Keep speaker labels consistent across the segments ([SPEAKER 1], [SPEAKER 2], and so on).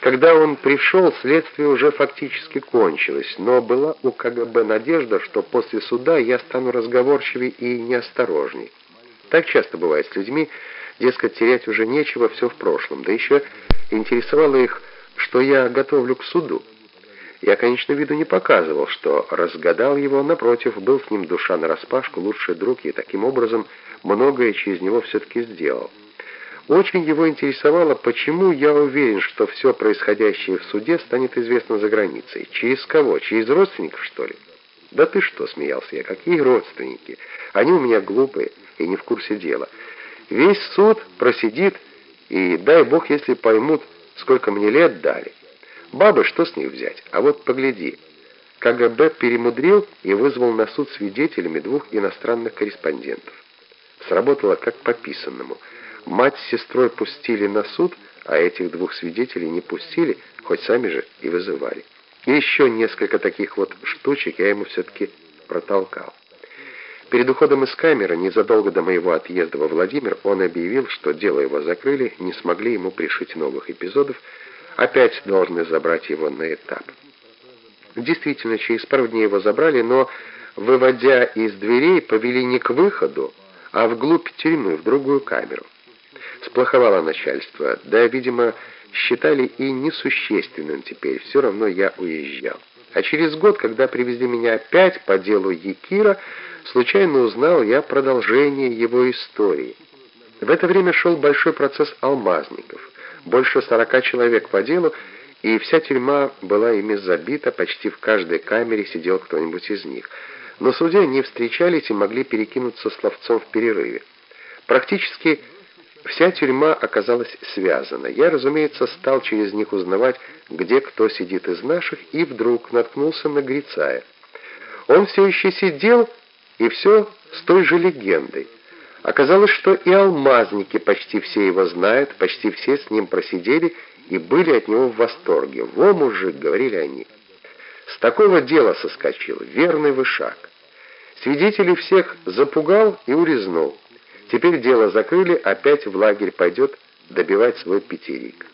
[SPEAKER 1] Когда он пришел, следствие уже фактически кончилось, но была у КГБ надежда, что после суда я стану разговорчивее и неосторожней. Так часто бывает с людьми, дескать, терять уже нечего, все в прошлом. Да еще интересовало их, что я готовлю к суду. Я, конечно, виду не показывал, что разгадал его, напротив, был с ним душа нараспашку, лучший друг, и таким образом многое через него все-таки сделал. Очень его интересовало, почему я уверен, что все происходящее в суде станет известно за границей. Через кого? Через родственников, что ли? Да ты что, смеялся я, какие родственники? Они у меня глупые и не в курсе дела. Весь суд просидит, и дай бог, если поймут, сколько мне лет дали. Бабы, что с них взять? А вот погляди. КГБ перемудрил и вызвал на суд свидетелями двух иностранных корреспондентов. Сработало как по писанному – Мать с сестрой пустили на суд, а этих двух свидетелей не пустили, хоть сами же и вызывали. И еще несколько таких вот штучек я ему все-таки протолкал. Перед уходом из камеры, незадолго до моего отъезда во Владимир, он объявил, что дело его закрыли, не смогли ему пришить новых эпизодов, опять должны забрать его на этап. Действительно, через пару дней его забрали, но, выводя из дверей, повели не к выходу, а вглубь тюрьмы, в другую камеру. Сплоховало начальство, да, видимо, считали и несущественным теперь, все равно я уезжал. А через год, когда привезли меня опять по делу Якира, случайно узнал я продолжение его истории. В это время шел большой процесс алмазников. Больше сорока человек по делу, и вся тюрьма была ими забита, почти в каждой камере сидел кто-нибудь из них. Но судья не встречались и могли перекинуться словцом в перерыве. Практически Вся тюрьма оказалась связана. Я, разумеется, стал через них узнавать, где кто сидит из наших, и вдруг наткнулся на Грицая. Он все еще сидел, и все с той же легендой. Оказалось, что и алмазники почти все его знают, почти все с ним просидели и были от него в восторге. «Во, мужик!» — говорили они. С такого дела соскочил, верный вышаг. Свидетелей всех запугал и урезнул. Теперь дело закрыли, опять в лагерь пойдет добивать свой пятерик.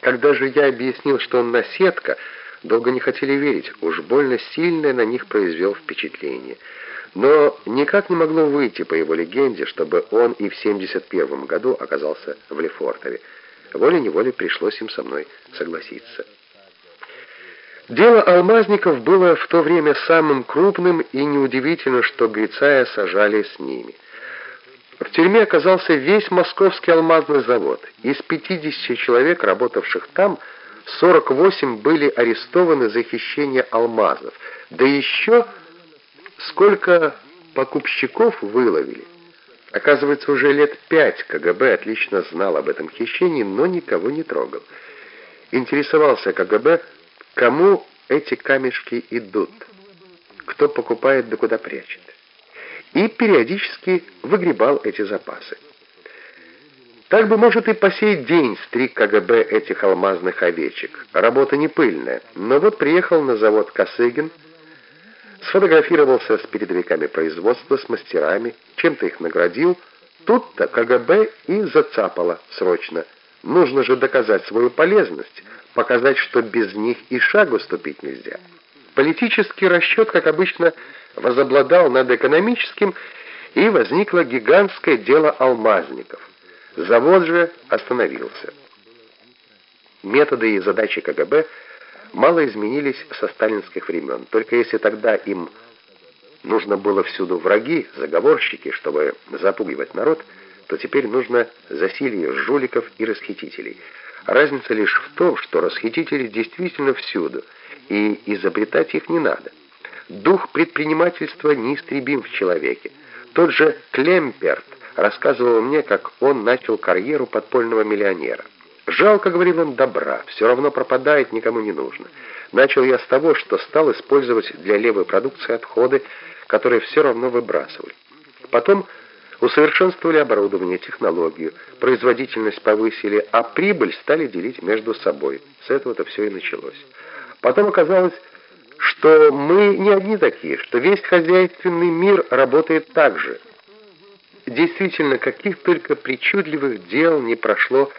[SPEAKER 1] Когда же я объяснил, что он наседка, долго не хотели верить, уж больно сильное на них произвел впечатление. Но никак не могло выйти по его легенде, чтобы он и в 71 году оказался в Лефортове. Волей-неволей пришлось им со мной согласиться. Дело алмазников было в то время самым крупным, и неудивительно, что Грицая сажали с ними. В тюрьме оказался весь московский алмазный завод. Из 50 человек, работавших там, 48 были арестованы за хищение алмазов. Да еще сколько покупщиков выловили. Оказывается, уже лет пять КГБ отлично знал об этом хищении, но никого не трогал. Интересовался КГБ, кому эти камешки идут, кто покупает да куда прячет и периодически выгребал эти запасы. Так бы, может, и по сей день стриг КГБ этих алмазных овечек. Работа не пыльная. Но вот приехал на завод Косыгин, сфотографировался с передовиками производства, с мастерами, чем-то их наградил. Тут-то КГБ и зацапало срочно. Нужно же доказать свою полезность, показать, что без них и шагу ступить нельзя. Политический расчет, как обычно, возобладал над экономическим, и возникло гигантское дело алмазников. Завод же остановился. Методы и задачи КГБ мало изменились со сталинских времен. Только если тогда им нужно было всюду враги, заговорщики, чтобы запугивать народ, то теперь нужно засилье жуликов и расхитителей. Разница лишь в том, что расхитители действительно всюду, и изобретать их не надо. Дух предпринимательства неистребим в человеке. Тот же Клемперт рассказывал мне, как он начал карьеру подпольного миллионера. «Жалко, — говорил он, — добра, все равно пропадает, никому не нужно. Начал я с того, что стал использовать для левой продукции отходы, которые все равно выбрасывали. Потом усовершенствовали оборудование, технологию, производительность повысили, а прибыль стали делить между собой. С этого-то все и началось. Потом оказалось, что мы не одни такие, что весь хозяйственный мир работает так же. Действительно, каких только причудливых дел не прошло